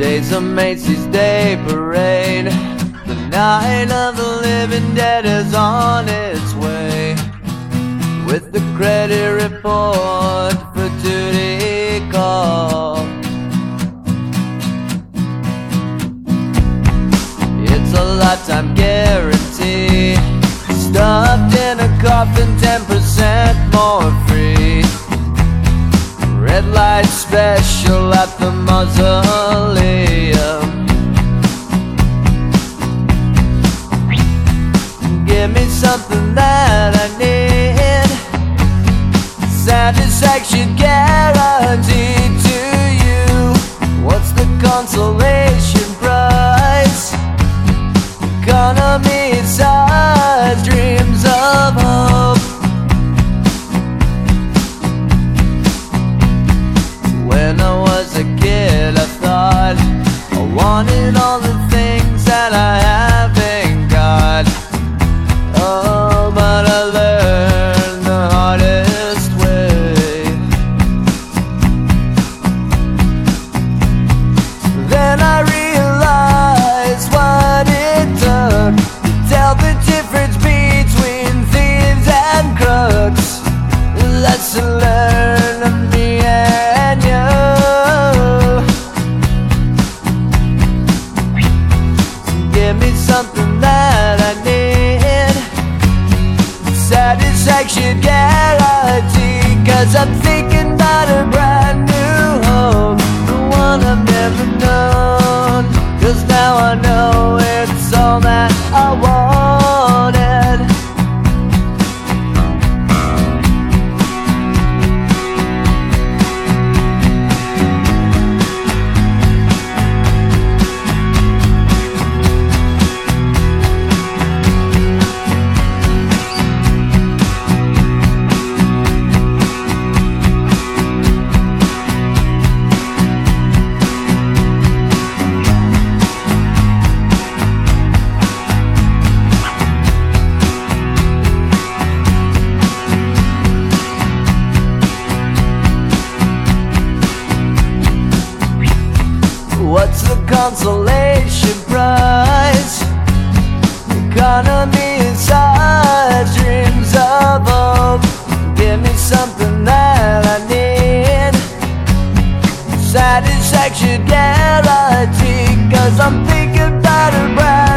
Today's a Macy's Day Parade. The night of the living dead is on its way. With the credit report for duty call. It's a lifetime guarantee. Stuffed in a coffin, 10% more free. Red light special at the mausoleum. Give me something that I need. Satisfaction guaranteed to you. What's the consolation price? Economy size dreams Satisfaction guarantee. Cause I'm thinking What's the consolation prize? Economy inside dreams of hope. Give me something that I need. Satisfaction guarantee. Cause I'm thinking about a brand